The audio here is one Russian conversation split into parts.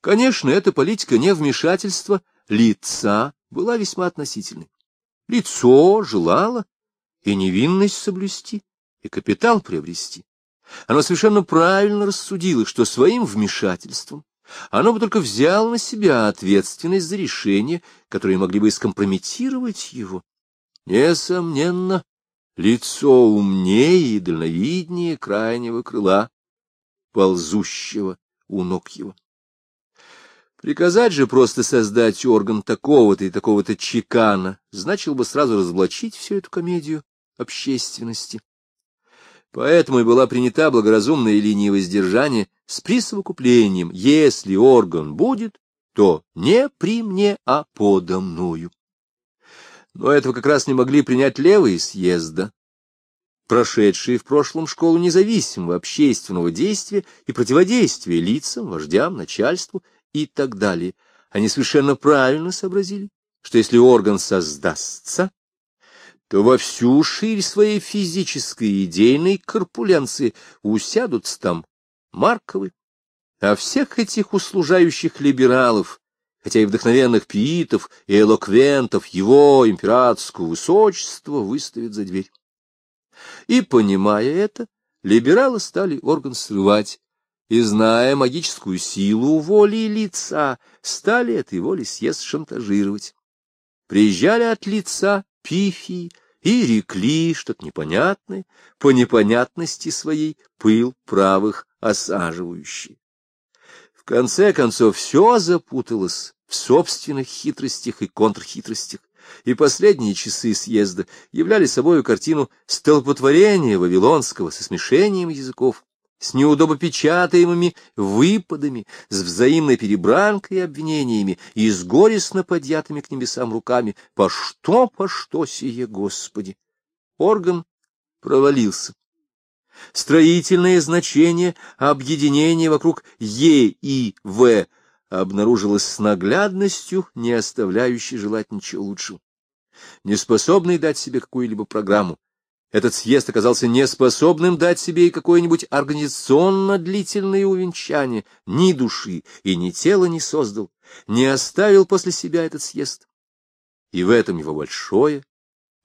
Конечно, эта политика невмешательства лица была весьма относительной. Лицо желало и невинность соблюсти, и капитал приобрести. Оно совершенно правильно рассудило, что своим вмешательством оно бы только взяло на себя ответственность за решения, которые могли бы скомпрометировать его. Несомненно, лицо умнее и дальновиднее крайнего крыла, ползущего у ног его. Приказать же просто создать орган такого-то и такого-то чекана значило бы сразу разоблачить всю эту комедию общественности. Поэтому и была принята благоразумная линия воздержания с присовокуплением «если орган будет, то не при мне, а подо мною». Но этого как раз не могли принять левые съезда, прошедшие в прошлом школу независимого общественного действия и противодействия лицам, вождям, начальству и так далее. Они совершенно правильно сообразили, что если орган создастся, то во всю ширь своей физической идейной корпуленции усядут там Марковы, а всех этих услужающих либералов, хотя и вдохновенных пиитов и элоквентов его императорского высочества выставят за дверь. И, понимая это, либералы стали орган срывать, и, зная магическую силу воли лица, стали этой воли съезд шантажировать. Приезжали от лица пифии и рекли что-то непонятное, по непонятности своей пыл правых осаживающий. В конце концов, все запуталось в собственных хитростях и контрхитростях, и последние часы съезда являли собою картину столпотворения вавилонского со смешением языков, с неудобопечатаемыми выпадами, с взаимной перебранкой и обвинениями и с горестно подъятыми к небесам руками. По что, по что сие, Господи? Орган провалился. Строительное значение объединения вокруг Е и В обнаружилось с наглядностью, не оставляющей желать ничего лучшего. Неспособный дать себе какую-либо программу, этот съезд оказался неспособным дать себе и какое-нибудь организационно длительное увенчание, ни души и ни тела не создал, не оставил после себя этот съезд. И в этом его большое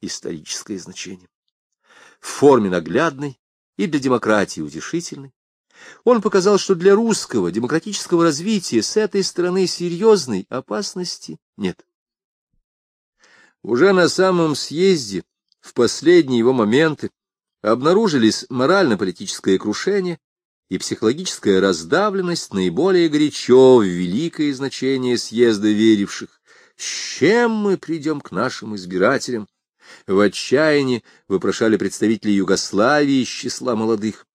историческое значение. В форме наглядной и для демократии утешительной, он показал, что для русского демократического развития с этой стороны серьезной опасности нет. Уже на самом съезде в последние его моменты обнаружились морально-политическое крушение и психологическая раздавленность наиболее горячо в великое значение съезда веривших. С чем мы придем к нашим избирателям? В отчаянии вопрошали представители Югославии из числа молодых.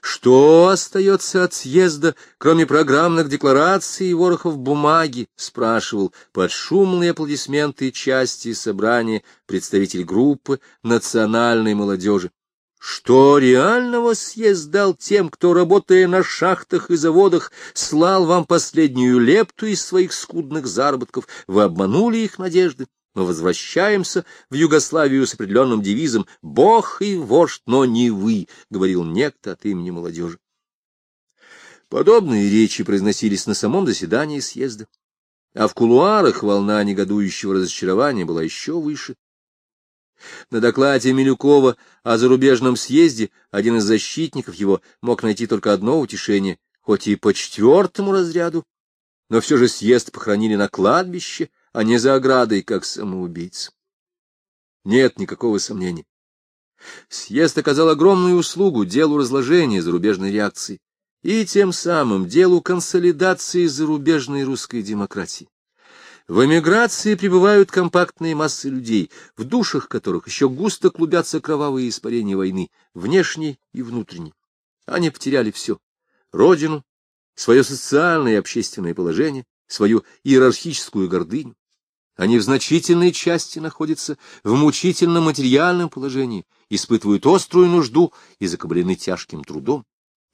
Что остается от съезда, кроме программных деклараций и ворохов бумаги? — спрашивал под шумные аплодисменты части собрания представитель группы национальной молодежи. Что реального съезд дал тем, кто, работая на шахтах и заводах, слал вам последнюю лепту из своих скудных заработков? Вы обманули их надежды. Мы возвращаемся в Югославию с определенным девизом «Бог и вождь, но не вы», — говорил некто от имени молодежи. Подобные речи произносились на самом заседании съезда, а в кулуарах волна негодующего разочарования была еще выше. На докладе Милюкова о зарубежном съезде один из защитников его мог найти только одно утешение, хоть и по четвертому разряду, но все же съезд похоронили на кладбище, а не за оградой, как самоубийц. Нет никакого сомнения. Съезд оказал огромную услугу делу разложения зарубежной реакции и тем самым делу консолидации зарубежной русской демократии. В эмиграции пребывают компактные массы людей, в душах которых еще густо клубятся кровавые испарения войны, внешней и внутренней. Они потеряли все — родину, свое социальное и общественное положение, свою иерархическую гордыню. Они в значительной части находятся в мучительном материальном положении, испытывают острую нужду и закаблены тяжким трудом.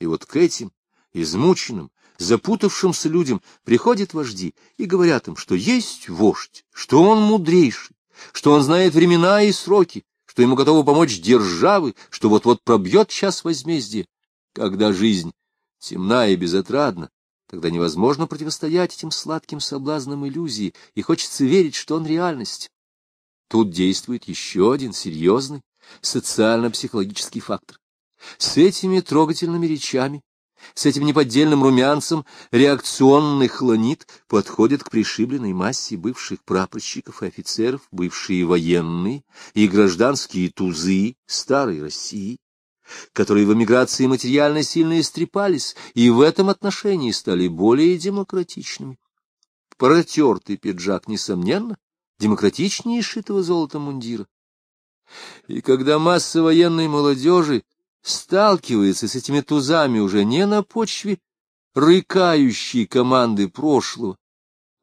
И вот к этим измученным, запутавшимся людям приходят вожди и говорят им, что есть вождь, что он мудрейший, что он знает времена и сроки, что ему готовы помочь державы, что вот-вот пробьет час возмездия, когда жизнь темна и безотрадна, тогда невозможно противостоять этим сладким соблазнам иллюзии, и хочется верить, что он реальность. Тут действует еще один серьезный социально-психологический фактор. С этими трогательными речами, с этим неподдельным румянцем реакционный хлонит подходит к пришибленной массе бывших прапорщиков и офицеров, бывшие военные и гражданские тузы старой России, которые в эмиграции материально сильно истрепались и в этом отношении стали более демократичными. Протертый пиджак, несомненно, демократичнее шитого золотом мундира. И когда масса военной молодежи сталкивается с этими тузами уже не на почве рыкающей команды прошлого,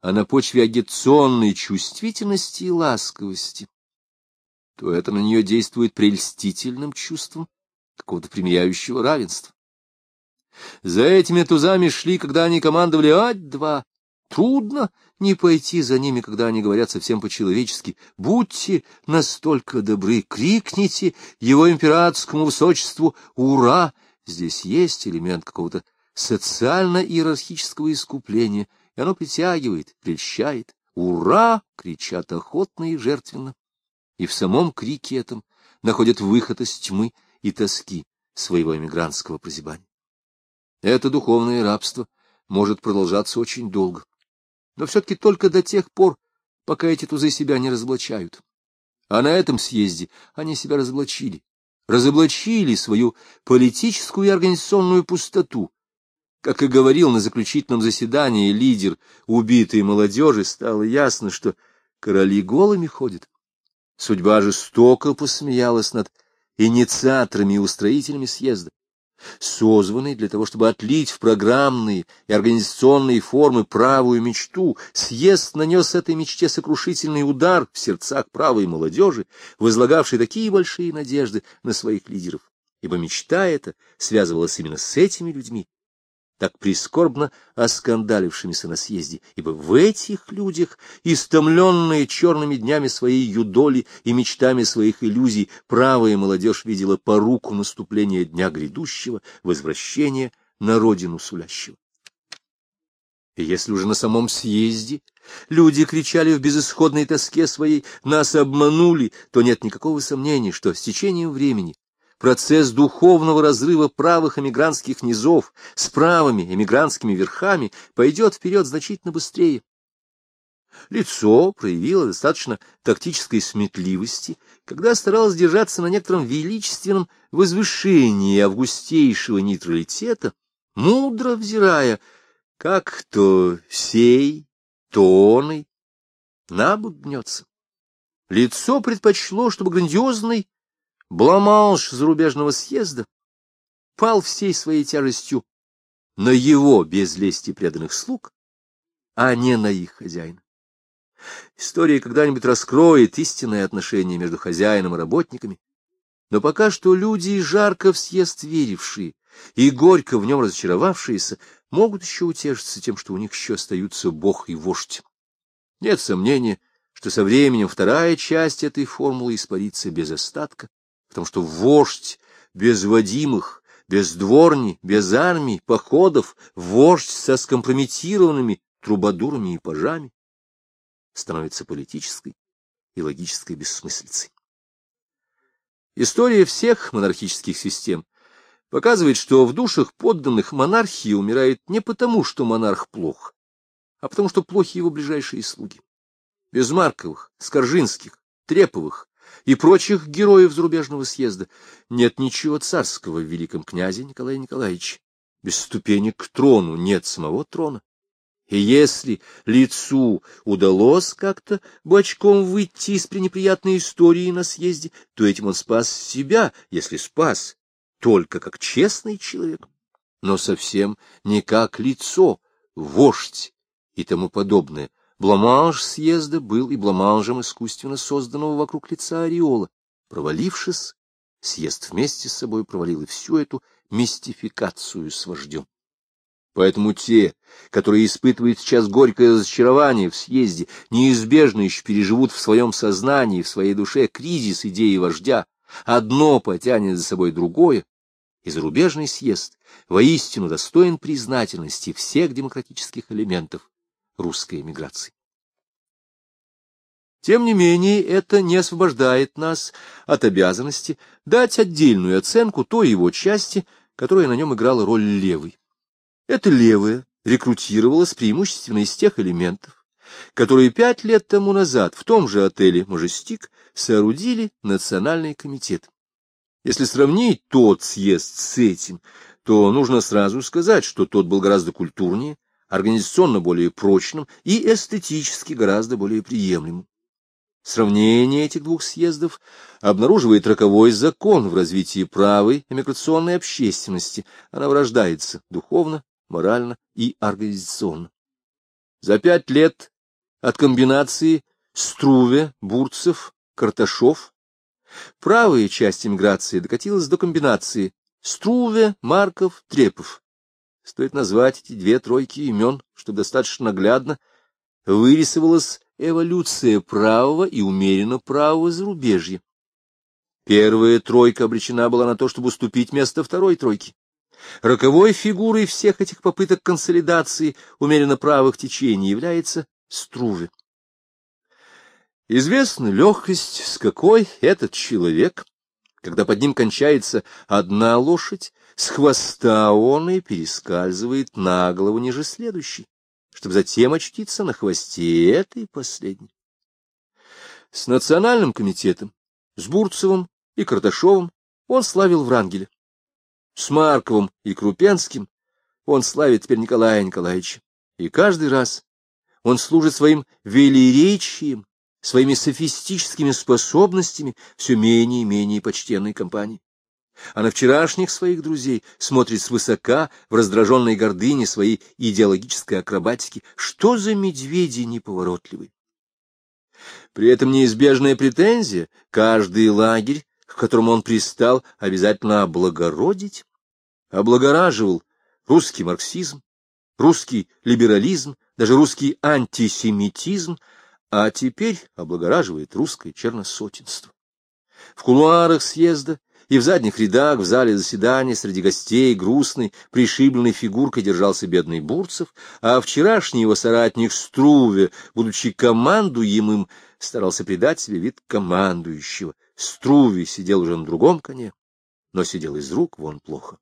а на почве агитационной чувствительности и ласковости, то это на нее действует прельстительным чувством какого-то примиряющего равенства. За этими тузами шли, когда они командовали «Ать-два», Трудно не пойти за ними, когда они говорят совсем по-человечески. Будьте настолько добры, крикните его императорскому высочеству «Ура!» Здесь есть элемент какого-то социально-иерархического искупления, и оно притягивает, прельщает. «Ура!» — кричат охотно и жертвенно. И в самом крике этом находят выход из тьмы и тоски своего эмигрантского прозябания. Это духовное рабство может продолжаться очень долго но все-таки только до тех пор, пока эти тузы себя не разоблачают. А на этом съезде они себя разоблачили, разоблачили свою политическую и организационную пустоту. Как и говорил на заключительном заседании лидер убитой молодежи, стало ясно, что короли голыми ходят. Судьба жестоко посмеялась над инициаторами и устроителями съезда созванный для того, чтобы отлить в программные и организационные формы правую мечту, съезд нанес этой мечте сокрушительный удар в сердцах правой молодежи, возлагавшей такие большие надежды на своих лидеров, ибо мечта эта связывалась именно с этими людьми, так прискорбно оскандалившимися на съезде, ибо в этих людях, истомленные черными днями своей юдоли и мечтами своих иллюзий, правая молодежь видела поруку наступления дня грядущего, возвращения на родину сулящего. И если уже на самом съезде люди кричали в безысходной тоске своей «нас обманули», то нет никакого сомнения, что с течением времени процесс духовного разрыва правых эмигрантских низов с правыми эмигрантскими верхами пойдет вперед значительно быстрее. Лицо проявило достаточно тактической сметливости, когда старалось держаться на некотором величественном возвышении августейшего нейтралитета, мудро взирая, как то сей, то оный, на бок. Лицо предпочло, чтобы грандиозный Бламанш зарубежного съезда пал всей своей тяжестью на его без лести преданных слуг, а не на их хозяина. История когда-нибудь раскроет истинное отношение между хозяином и работниками, но пока что люди, жарко в съезд верившие и горько в нем разочаровавшиеся, могут еще утешиться тем, что у них еще остаются бог и вождь. Нет сомнения, что со временем вторая часть этой формулы испарится без остатка, потому что вождь без водимых, без дворни, без армий, походов, вождь со скомпрометированными трубадурами и пажами становится политической и логической бессмыслицей. История всех монархических систем показывает, что в душах подданных монархии умирает не потому, что монарх плох, а потому, что плохи его ближайшие слуги. Безмарковых, Скоржинских, Треповых, и прочих героев зарубежного съезда, нет ничего царского в великом князе Николае Николаевиче. Без ступенек к трону нет самого трона. И если лицу удалось как-то бочком выйти из пренеприятной истории на съезде, то этим он спас себя, если спас, только как честный человек, но совсем не как лицо, вождь и тому подобное, Бламанж съезда был и бламанжем искусственно созданного вокруг лица ореола. Провалившись, съезд вместе с собой провалил и всю эту мистификацию с вождем. Поэтому те, которые испытывают сейчас горькое разочарование в съезде, неизбежно еще переживут в своем сознании, в своей душе кризис идеи вождя. Одно потянет за собой другое, и зарубежный съезд воистину достоин признательности всех демократических элементов русской эмиграции. Тем не менее, это не освобождает нас от обязанности дать отдельную оценку той его части, которая на нем играла роль левой. Это левая рекрутировалась преимущественно из тех элементов, которые пять лет тому назад в том же отеле «Мажестик» соорудили Национальный комитет. Если сравнить тот съезд с этим, то нужно сразу сказать, что тот был гораздо культурнее, организационно более прочным и эстетически гораздо более приемлемым. Сравнение этих двух съездов обнаруживает роковой закон в развитии правой эмиграционной общественности. Она врождается духовно, морально и организационно. За пять лет от комбинации Струве, Бурцев, Карташов правая часть эмиграции докатилась до комбинации Струве, Марков, Трепов. Стоит назвать эти две тройки имен, чтобы достаточно наглядно вырисовалась эволюция правого и умеренно правого зарубежья. Первая тройка обречена была на то, чтобы уступить место второй тройки. Роковой фигурой всех этих попыток консолидации умеренно правых течений является Струве. Известна легкость, с какой этот человек, когда под ним кончается одна лошадь, с хвоста он и перескальзывает на голову ниже следующей чтобы затем очтиться на хвосте этой последней. С национальным комитетом, с Бурцевым и Карташовым он славил Врангеля. С Марковым и Крупенским он славит теперь Николая Николаевича. И каждый раз он служит своим велеречием, своими софистическими способностями все менее и менее почтенной компании а на вчерашних своих друзей смотрит свысока в раздраженной гордыне своей идеологической акробатики. Что за медведи неповоротливые? При этом неизбежная претензия — каждый лагерь, к которому он пристал, обязательно облагородить. Облагораживал русский марксизм, русский либерализм, даже русский антисемитизм, а теперь облагораживает русское черносотенство. В кулуарах съезда и в задних рядах, в зале заседания, среди гостей, грустной, пришибленной фигуркой держался бедный Бурцев, а вчерашний его соратник Струве, будучи командуемым, старался придать себе вид командующего. Струве сидел уже на другом коне, но сидел из рук вон плохо.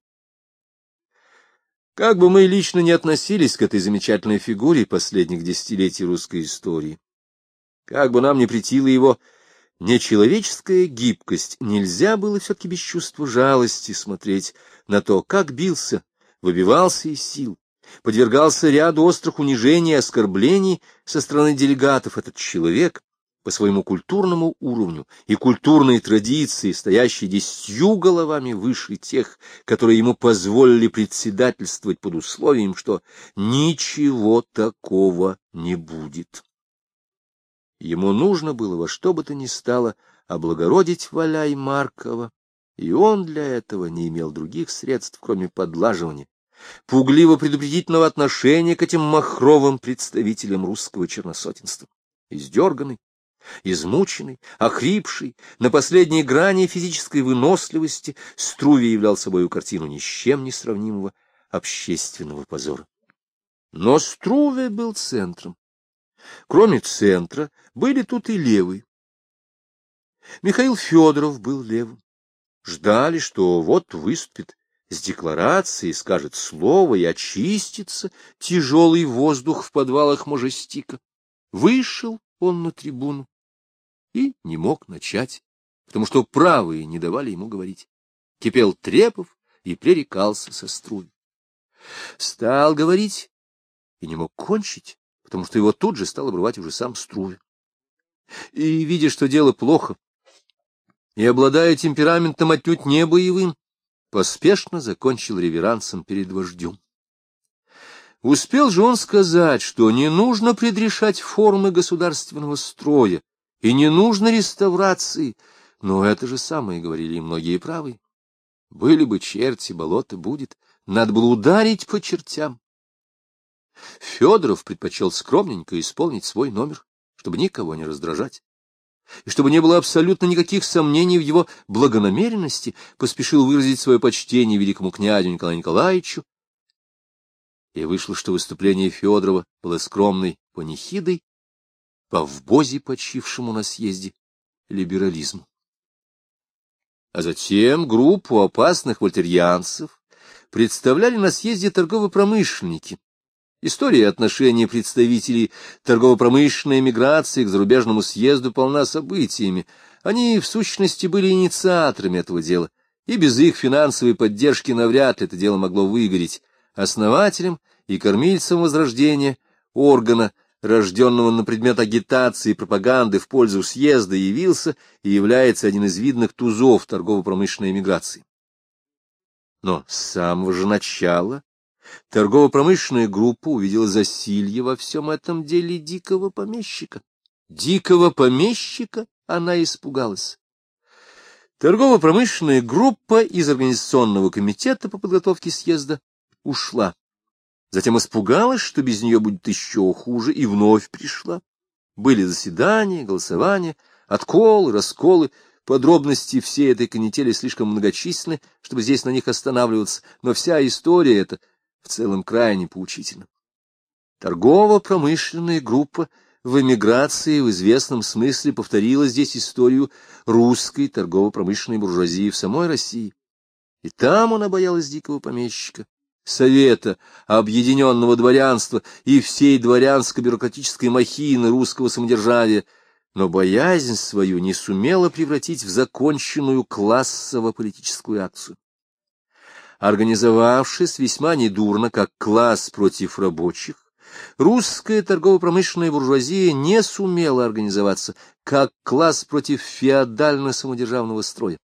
Как бы мы лично не относились к этой замечательной фигуре последних десятилетий русской истории, как бы нам не претило его нечеловеческая гибкость, нельзя было все-таки без чувства жалости смотреть на то, как бился, выбивался из сил, подвергался ряду острых унижений и оскорблений со стороны делегатов этот человек по своему культурному уровню и культурной традиции, стоящий десятью головами выше тех, которые ему позволили председательствовать под условием, что ничего такого не будет. Ему нужно было во что бы то ни стало облагородить Валяй Маркова, и он для этого не имел других средств, кроме подлаживания, пугливо-предупредительного отношения к этим махровым представителям русского черносотенства. Издерганный, измученный, охрипший, на последней грани физической выносливости, Струве являл собою картину ни с чем не сравнимого общественного позора. Но Струве был центром. Кроме центра, были тут и левые. Михаил Федоров был левым. Ждали, что вот выступит с декларацией, скажет слово и очистится тяжелый воздух в подвалах Можестика. Вышел он на трибуну и не мог начать, потому что правые не давали ему говорить. Кипел Трепов и пререкался со струй. Стал говорить и не мог кончить, потому что его тут же стал обрывать уже сам Струве. И, видя, что дело плохо, и, обладая темпераментом отнюдь не боевым, поспешно закончил реверансом перед вождем. Успел же он сказать, что не нужно предрешать формы государственного строя, и не нужно реставрации, но это же самое говорили и многие правые. Были бы черти, болото будет, надо было ударить по чертям. Федоров предпочел скромненько исполнить свой номер, чтобы никого не раздражать. и чтобы не было абсолютно никаких сомнений в его благонамеренности, поспешил выразить свое почтение великому князю Николаю Николаевичу. И вышло, что выступление Федорова было скромной панихидой по вбозе почившему на съезде либерализму. А затем группу опасных вольтерьянцев представляли на съезде торгово-промышленники, История отношений представителей торгово-промышленной миграции к зарубежному съезду полна событиями. Они, в сущности, были инициаторами этого дела, и без их финансовой поддержки навряд ли это дело могло выгореть. Основателем и кормильцем Возрождения, органа, рожденного на предмет агитации и пропаганды в пользу съезда, явился и является один из видных тузов торгово-промышленной миграции. Но с самого же начала Торгово-промышленная группа увидела засилье во всем этом деле дикого помещика. Дикого помещика она испугалась. Торгово-промышленная группа из Организационного комитета по подготовке съезда ушла. Затем испугалась, что без нее будет еще хуже, и вновь пришла. Были заседания, голосования, отколы, расколы, подробности всей этой канители слишком многочисленны, чтобы здесь на них останавливаться, но вся история эта — в целом крайне поучительным. Торгово-промышленная группа в эмиграции в известном смысле повторила здесь историю русской торгово-промышленной буржуазии в самой России. И там она боялась дикого помещика, совета, объединенного дворянства и всей дворянско-бюрократической махины русского самодержавия, но боязнь свою не сумела превратить в законченную классово-политическую акцию организовавшись весьма недурно как класс против рабочих, русская торгово-промышленная буржуазия не сумела организоваться как класс против феодально-самодержавного строя.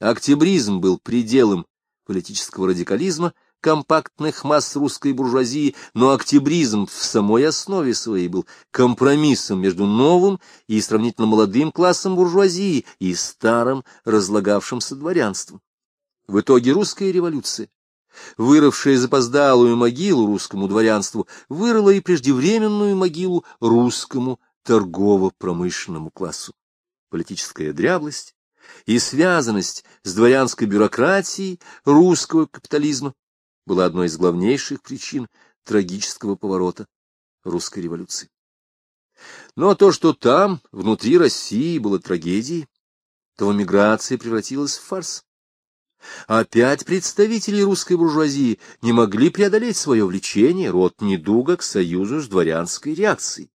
Октябризм был пределом политического радикализма, компактных масс русской буржуазии, но октябризм в самой основе своей был компромиссом между новым и сравнительно молодым классом буржуазии и старым разлагавшимся дворянством. В итоге русская революция, вырывшая запоздалую могилу русскому дворянству, вырыла и преждевременную могилу русскому торгово-промышленному классу. Политическая дряблость и связанность с дворянской бюрократией русского капитализма была одной из главнейших причин трагического поворота русской революции. Но то, что там, внутри России, было трагедией, то миграция превратилась в фарс. Опять представители русской буржуазии не могли преодолеть свое влечение, род недуга, к союзу с дворянской реакцией.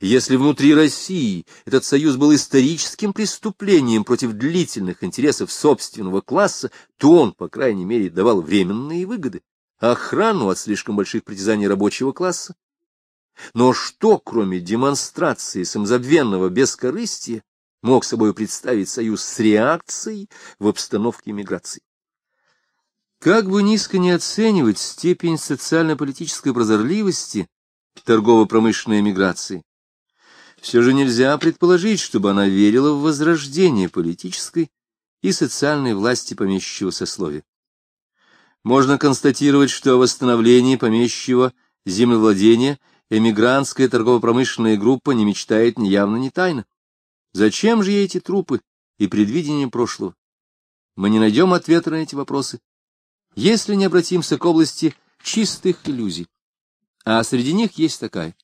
Если внутри России этот союз был историческим преступлением против длительных интересов собственного класса, то он, по крайней мере, давал временные выгоды, охрану от слишком больших притязаний рабочего класса. Но что, кроме демонстрации самозабвенного бескорыстия, мог собой представить союз с реакцией в обстановке миграции. Как бы низко не оценивать степень социально-политической прозорливости торгово-промышленной миграции, все же нельзя предположить, чтобы она верила в возрождение политической и социальной власти помещичьего сословия. Можно констатировать, что о восстановлении помещичьего землевладения эмигрантская торгово-промышленная группа не мечтает ни явно, ни тайно. Зачем же ей эти трупы и предвидение прошлого? Мы не найдем ответа на эти вопросы, если не обратимся к области чистых иллюзий. А среди них есть такая.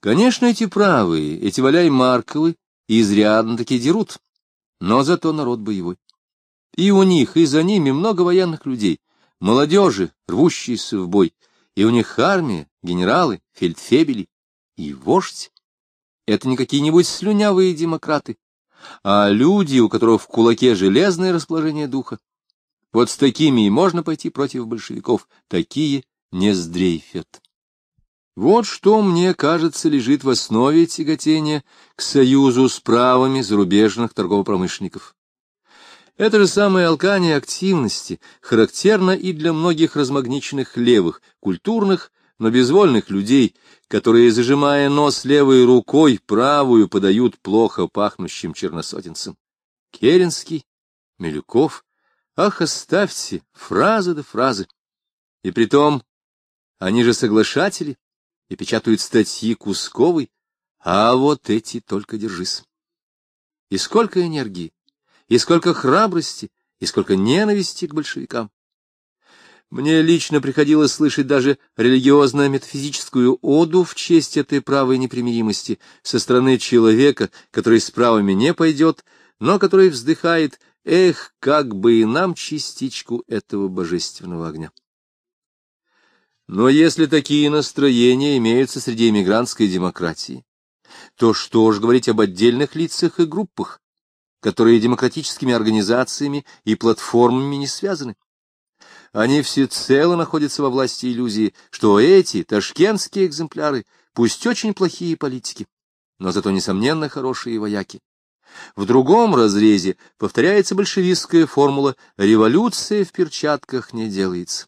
Конечно, эти правые, эти валяй Марковы, изрядно-таки дерут, но зато народ боевой. И у них, и за ними много военных людей, молодежи, рвущиеся в бой, и у них армия, генералы, фельдфебели и вождь. Это не какие-нибудь слюнявые демократы, а люди, у которых в кулаке железное расположение духа. Вот с такими и можно пойти против большевиков, такие не сдрейфят. Вот что, мне кажется, лежит в основе тяготения к союзу с правами зарубежных торгово-промышленников. Это же самое алкание активности характерно и для многих размагниченных левых, культурных, но безвольных людей, которые, зажимая нос левой рукой, правую подают плохо пахнущим черносотенцам. Керенский, Милюков, ах, оставьте, фразы да фразы. И притом, они же соглашатели и печатают статьи Кусковой, а вот эти только держись. И сколько энергии, и сколько храбрости, и сколько ненависти к большевикам. Мне лично приходилось слышать даже религиозно-метафизическую оду в честь этой правой непримиримости со стороны человека, который с правами не пойдет, но который вздыхает «Эх, как бы и нам частичку этого божественного огня». Но если такие настроения имеются среди эмигрантской демократии, то что ж говорить об отдельных лицах и группах, которые демократическими организациями и платформами не связаны? Они всецело находятся во власти иллюзии, что эти ташкентские экземпляры, пусть очень плохие политики, но зато, несомненно, хорошие вояки. В другом разрезе повторяется большевистская формула «революция в перчатках не делается».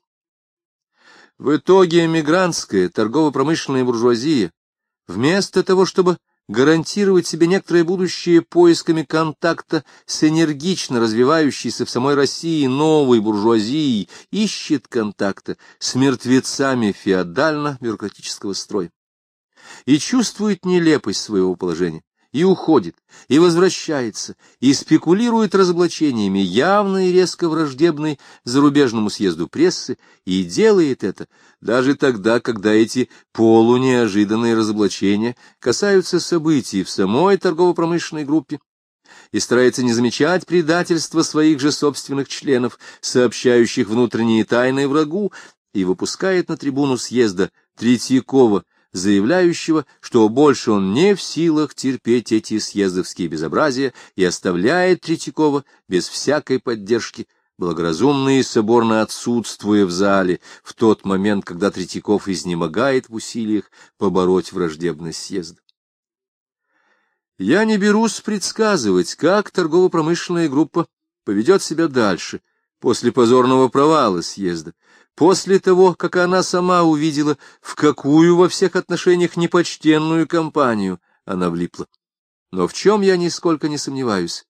В итоге эмигрантская торгово-промышленная буржуазия, вместо того, чтобы гарантировать себе некоторое будущее поисками контакта с энергично развивающейся в самой России новой буржуазией, ищет контакта с мертвецами феодально-бюрократического строя и чувствует нелепость своего положения и уходит, и возвращается, и спекулирует разоблачениями явно и резко враждебной зарубежному съезду прессы, и делает это даже тогда, когда эти полунеожиданные разоблачения касаются событий в самой торгово-промышленной группе, и старается не замечать предательства своих же собственных членов, сообщающих внутренние тайны врагу, и выпускает на трибуну съезда Третьякова, заявляющего, что больше он не в силах терпеть эти съездовские безобразия и оставляет Третьякова без всякой поддержки, благоразумно и соборно отсутствуя в зале в тот момент, когда Третьяков изнемогает в усилиях побороть враждебность съезда. Я не берусь предсказывать, как торгово-промышленная группа поведет себя дальше, после позорного провала съезда, После того, как она сама увидела, в какую во всех отношениях непочтенную компанию она влипла. Но в чем я нисколько не сомневаюсь,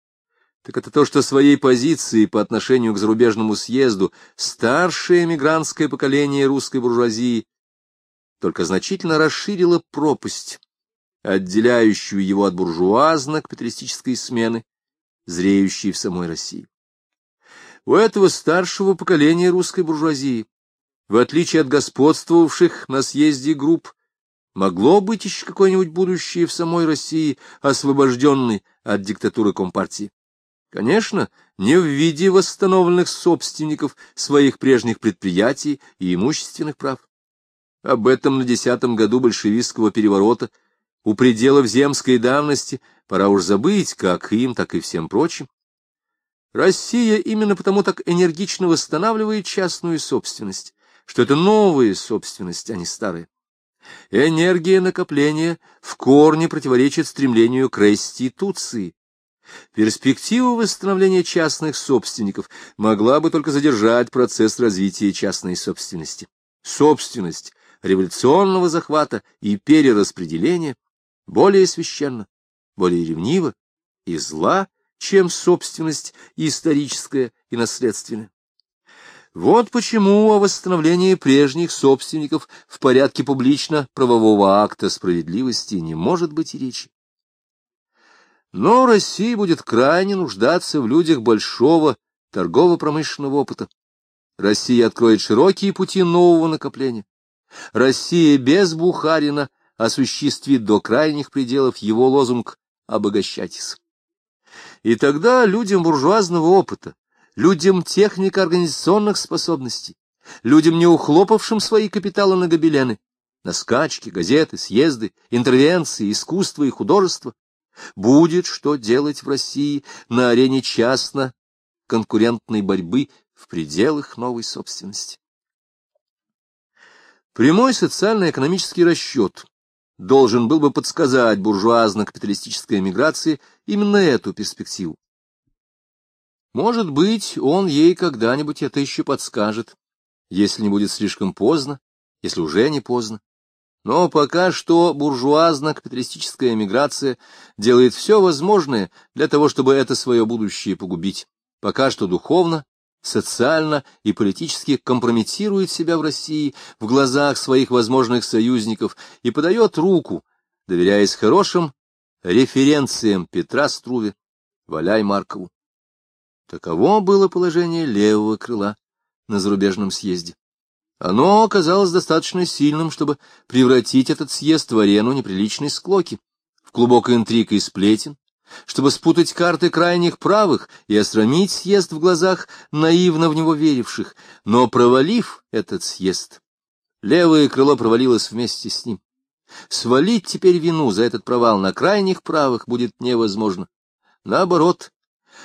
так это то, что своей позицией по отношению к зарубежному съезду старшее эмигрантское поколение русской буржуазии только значительно расширило пропасть, отделяющую его от буржуазно-капиталистической смены, зреющей в самой России. У этого старшего поколения русской буржуазии в отличие от господствовавших на съезде групп, могло быть еще какое-нибудь будущее в самой России, освобожденной от диктатуры Компартии. Конечно, не в виде восстановленных собственников своих прежних предприятий и имущественных прав. Об этом на десятом году большевистского переворота у пределов земской давности пора уж забыть, как им, так и всем прочим. Россия именно потому так энергично восстанавливает частную собственность, что это новая собственность, а не старая. Энергия накопления в корне противоречит стремлению к реституции. Перспектива восстановления частных собственников могла бы только задержать процесс развития частной собственности. Собственность революционного захвата и перераспределения более священна, более ревнива и зла, чем собственность историческая и наследственная. Вот почему о восстановлении прежних собственников в порядке публично-правового акта справедливости не может быть и речи. Но Россия будет крайне нуждаться в людях большого торгово-промышленного опыта. Россия откроет широкие пути нового накопления. Россия без Бухарина осуществит до крайних пределов его лозунг «обогащайтесь». И тогда людям буржуазного опыта, людям технико-организационных способностей, людям, не ухлопавшим свои капиталы на гобелены, на скачки, газеты, съезды, интервенции, искусство и художество, будет что делать в России на арене частно-конкурентной борьбы в пределах новой собственности. Прямой социально-экономический расчет должен был бы подсказать буржуазно-капиталистической эмиграции именно эту перспективу. Может быть, он ей когда-нибудь это еще подскажет, если не будет слишком поздно, если уже не поздно. Но пока что буржуазно-капиталистическая эмиграция делает все возможное для того, чтобы это свое будущее погубить. Пока что духовно, социально и политически компрометирует себя в России в глазах своих возможных союзников и подает руку, доверяясь хорошим референциям Петра Струве, Валяй Маркову. Таково было положение левого крыла на зарубежном съезде. Оно оказалось достаточно сильным, чтобы превратить этот съезд в арену неприличной склоки, в клубок интриг и сплетен, чтобы спутать карты крайних правых и осрамить съезд в глазах наивно в него веривших. Но провалив этот съезд, левое крыло провалилось вместе с ним. Свалить теперь вину за этот провал на крайних правых будет невозможно. Наоборот,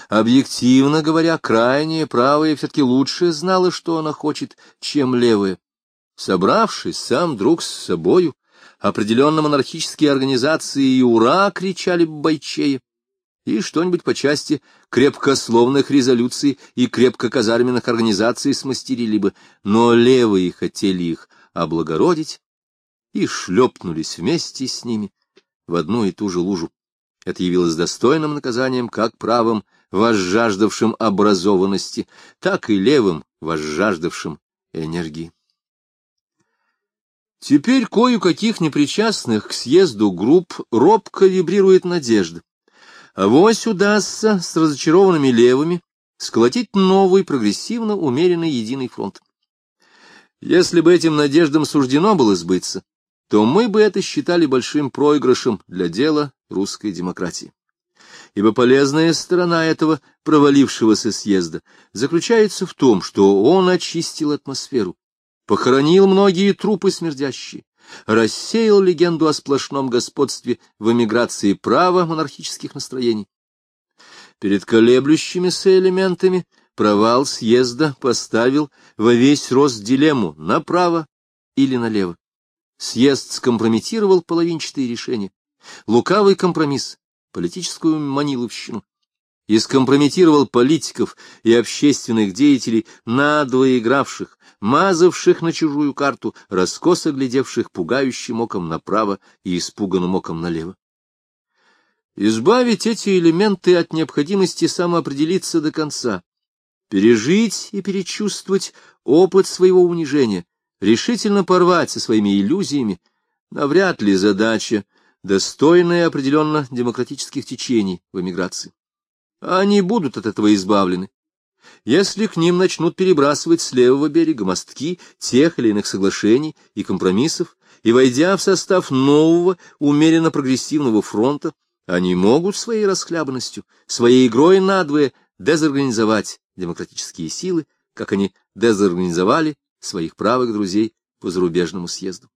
объективно говоря, крайнее правое все-таки лучше знало, что она хочет, чем левое. Собравшись сам друг с собою, определенно монархические организации и «Ура!» кричали бойчее, и что-нибудь по части крепкословных резолюций и крепкоказарменных организаций смастерили бы, но левые хотели их облагородить и шлепнулись вместе с ними в одну и ту же лужу. Это явилось достойным наказанием как правым, возжаждавшим образованности, так и левым, возжаждавшим энергии. Теперь кое-каких непричастных к съезду групп робко вибрирует надежда. Авось удастся с разочарованными левыми сколотить новый прогрессивно умеренный единый фронт. Если бы этим надеждам суждено было сбыться, то мы бы это считали большим проигрышем для дела русской демократии. Ибо полезная сторона этого провалившегося съезда заключается в том, что он очистил атмосферу, похоронил многие трупы смердящие, рассеял легенду о сплошном господстве в эмиграции права монархических настроений. Перед колеблющимися элементами провал съезда поставил во весь рост дилемму направо или налево. Съезд скомпрометировал половинчатые решения, лукавый компромисс, политическую маниловщину, и скомпрометировал политиков и общественных деятелей, надвое игравших, мазавших на чужую карту, раскосо глядевших пугающим оком направо и испуганным оком налево. Избавить эти элементы от необходимости самоопределиться до конца, пережить и перечувствовать опыт своего унижения, решительно порвать со своими иллюзиями, навряд ли задача, достойная определенно демократических течений в эмиграции. Они будут от этого избавлены, если к ним начнут перебрасывать с левого берега мостки тех или иных соглашений и компромиссов, и, войдя в состав нового, умеренно прогрессивного фронта, они могут своей расхлябанностью, своей игрой надвое дезорганизовать демократические силы, как они дезорганизовали своих правых друзей по зарубежному съезду.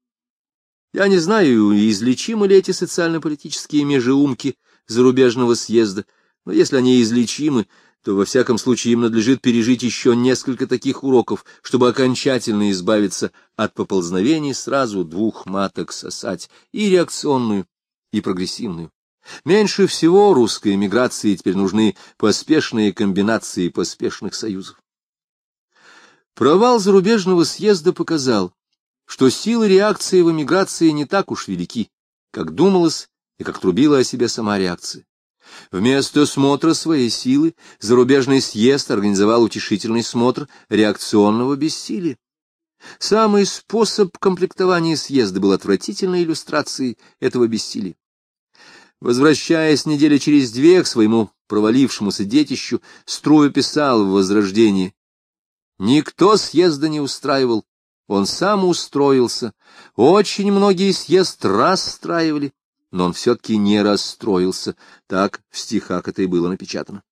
Я не знаю, излечимы ли эти социально-политические межеумки зарубежного съезда, но если они излечимы, то во всяком случае им надлежит пережить еще несколько таких уроков, чтобы окончательно избавиться от поползновений сразу двух маток сосать, и реакционную, и прогрессивную. Меньше всего русской эмиграции теперь нужны поспешные комбинации поспешных союзов. Провал зарубежного съезда показал, что силы реакции в эмиграции не так уж велики, как думалось и как трубила о себе сама реакция. Вместо смотра своей силы зарубежный съезд организовал утешительный смотр реакционного бессилия. Самый способ комплектования съезда был отвратительной иллюстрацией этого бессилия. Возвращаясь недели через две к своему провалившемуся детищу, Струя писал в «Возрождении». Никто съезда не устраивал, он сам устроился. Очень многие съезд расстраивали, но он все-таки не расстроился. Так в стихах это и было напечатано.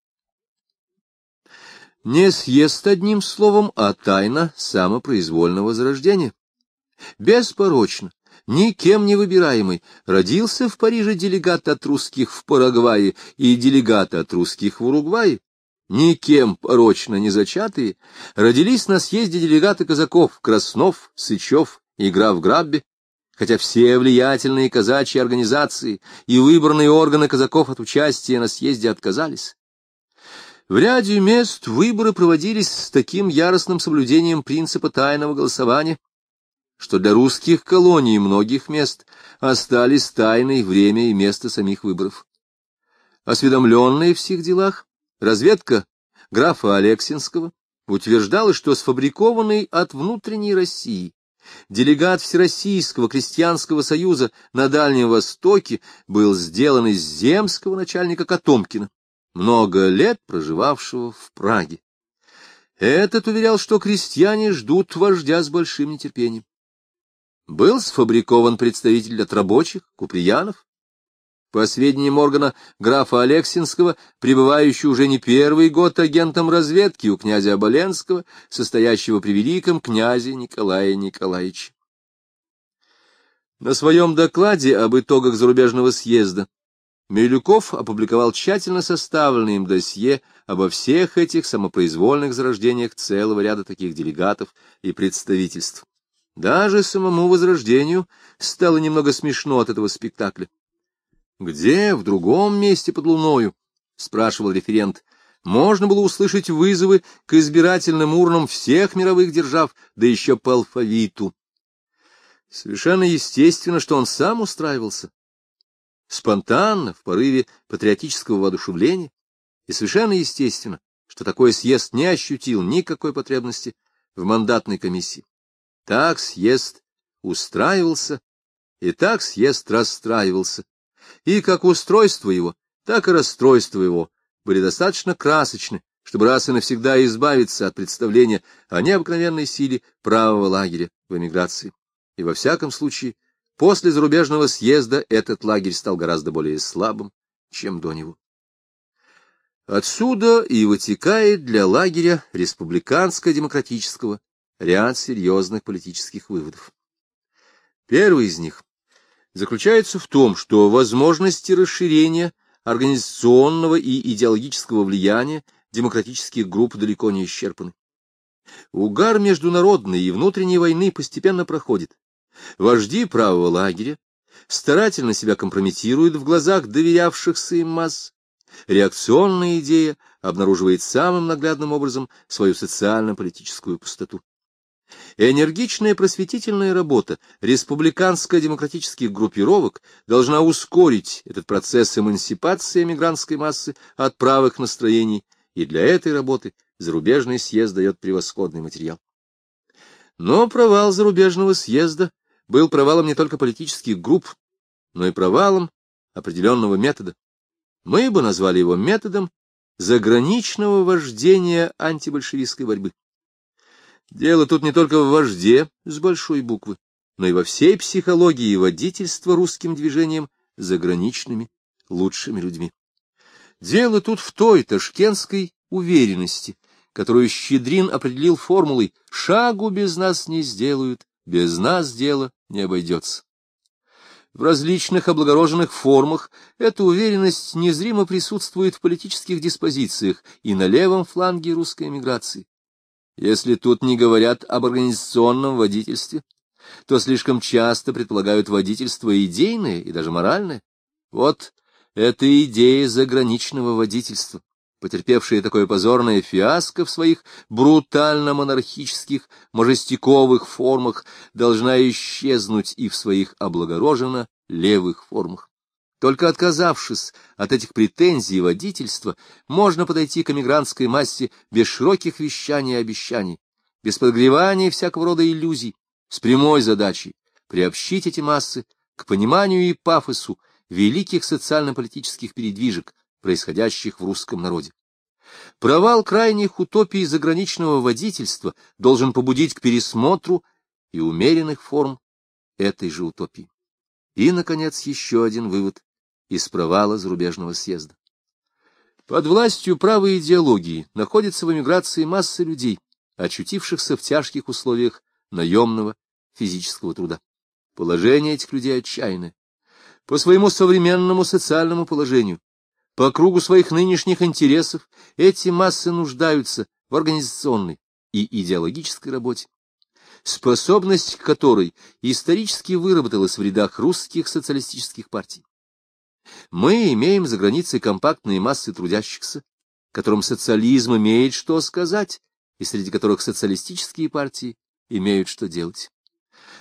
Не съест одним словом, а тайна самопроизвольного зарождения. Беспорочно, никем не выбираемый, родился в Париже делегат от русских в Парагвае и делегат от русских в Уругвае. Никем порочно не зачатые, родились на съезде делегаты казаков Краснов, Сычев и граф Грабби, хотя все влиятельные казачьи организации и выбранные органы казаков от участия на съезде отказались. В ряде мест выборы проводились с таким яростным соблюдением принципа тайного голосования, что для русских колоний многих мест остались тайной время и место самих выборов. Осведомленные в всех делах, разведка графа Алексинского утверждала, что сфабрикованный от внутренней России Делегат Всероссийского крестьянского союза на Дальнем Востоке был сделан из земского начальника Котомкина, много лет проживавшего в Праге. Этот уверял, что крестьяне ждут вождя с большим нетерпением. Был сфабрикован представитель от рабочих, Куприянов. По сведениям органа графа Алексинского, пребывающий уже не первый год агентом разведки у князя Оболенского, состоящего при великом князе Николае Николаевиче. На своем докладе об итогах зарубежного съезда Милюков опубликовал тщательно составленное им досье обо всех этих самопроизвольных зарождениях целого ряда таких делегатов и представительств. Даже самому Возрождению стало немного смешно от этого спектакля. «Где, в другом месте под луною?» — спрашивал референт. «Можно было услышать вызовы к избирательным урнам всех мировых держав, да еще по алфавиту». Совершенно естественно, что он сам устраивался спонтанно, в порыве патриотического воодушевления, и совершенно естественно, что такой съезд не ощутил никакой потребности в мандатной комиссии. Так съезд устраивался, и так съезд расстраивался, и как устройство его, так и расстройство его были достаточно красочны, чтобы раз и навсегда избавиться от представления о необыкновенной силе правого лагеря в эмиграции. И во всяком случае После зарубежного съезда этот лагерь стал гораздо более слабым, чем до него. Отсюда и вытекает для лагеря республиканско-демократического ряд серьезных политических выводов. Первый из них заключается в том, что возможности расширения организационного и идеологического влияния демократических групп далеко не исчерпаны. Угар международной и внутренней войны постепенно проходит, Вожди правого лагеря старательно себя компрометируют в глазах доверявшихся им масс. Реакционная идея обнаруживает самым наглядным образом свою социально-политическую пустоту. Энергичная просветительная работа республиканско-демократических группировок должна ускорить этот процесс эмансипации эмигрантской массы от правых настроений, и для этой работы зарубежный съезд дает превосходный материал. Но провал зарубежного съезда был провалом не только политических групп, но и провалом определенного метода. Мы бы назвали его методом заграничного вождения антибольшевистской борьбы. Дело тут не только в вожде с большой буквы, но и во всей психологии водительства русским движением заграничными лучшими людьми. Дело тут в той ташкентской уверенности, которую Щедрин определил формулой «шагу без нас не сделают, без нас дело не обойдется. В различных облагороженных формах эта уверенность незримо присутствует в политических диспозициях и на левом фланге русской эмиграции. Если тут не говорят об организационном водительстве, то слишком часто предполагают водительство идейное и даже моральное. Вот это идея заграничного водительства потерпевшая такое позорное фиаско в своих брутально-монархических, мажестиковых формах, должна исчезнуть и в своих облагороженно-левых формах. Только отказавшись от этих претензий водительства, можно подойти к эмигрантской массе без широких вещаний и обещаний, без подгревания всякого рода иллюзий, с прямой задачей приобщить эти массы к пониманию и пафосу великих социально-политических передвижек, происходящих в русском народе. Провал крайних утопий заграничного водительства должен побудить к пересмотру и умеренных форм этой же утопии. И, наконец, еще один вывод из провала зарубежного съезда. Под властью правой идеологии находится в эмиграции масса людей, очутившихся в тяжких условиях наемного физического труда. Положение этих людей отчаянное. По своему современному социальному положению по кругу своих нынешних интересов эти массы нуждаются в организационной и идеологической работе, способность которой исторически выработалась в рядах русских социалистических партий. Мы имеем за границей компактные массы трудящихся, которым социализм имеет что сказать, и среди которых социалистические партии имеют что делать.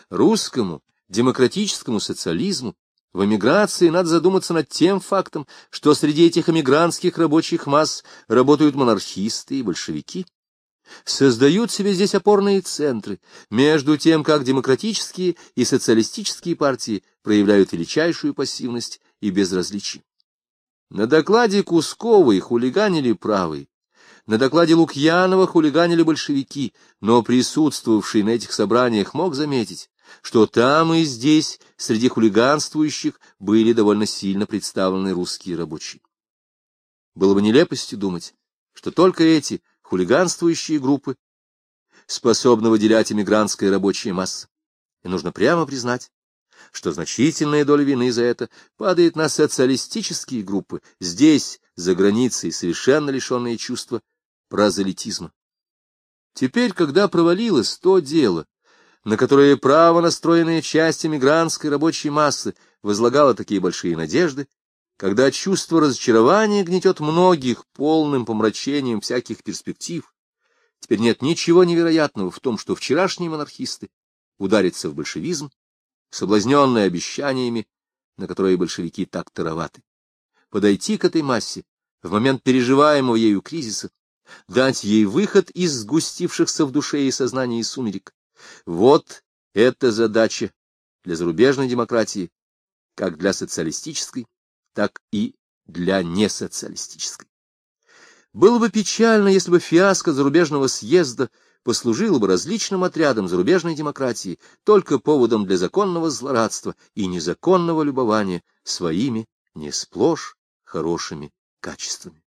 Русскому демократическому социализму в эмиграции надо задуматься над тем фактом, что среди этих эмигрантских рабочих масс работают монархисты и большевики. Создают себе здесь опорные центры, между тем, как демократические и социалистические партии проявляют величайшую пассивность и безразличие. На докладе Кусковой хулиганили правые, на докладе Лукьянова хулиганили большевики, но присутствовавший на этих собраниях мог заметить, что там и здесь среди хулиганствующих были довольно сильно представлены русские рабочие. Было бы нелепостью думать, что только эти хулиганствующие группы способны выделять эмигрантская рабочая масса. И нужно прямо признать, что значительная доля вины за это падает на социалистические группы, здесь, за границей, совершенно лишенные чувства прозелитизма. Теперь, когда провалилось то дело, на которое право настроенная часть эмигрантской рабочей массы возлагала такие большие надежды, когда чувство разочарования гнетет многих полным помрачением всяких перспектив, теперь нет ничего невероятного в том, что вчерашние монархисты ударятся в большевизм, соблазненные обещаниями, на которые большевики так тароваты. Подойти к этой массе в момент переживаемого ею кризиса, дать ей выход из сгустившихся в душе и сознании сумерек. Вот эта задача для зарубежной демократии, как для социалистической, так и для несоциалистической. Было бы печально, если бы фиаско зарубежного съезда послужило бы различным отрядам зарубежной демократии только поводом для законного злорадства и незаконного любования своими не сплошь хорошими качествами.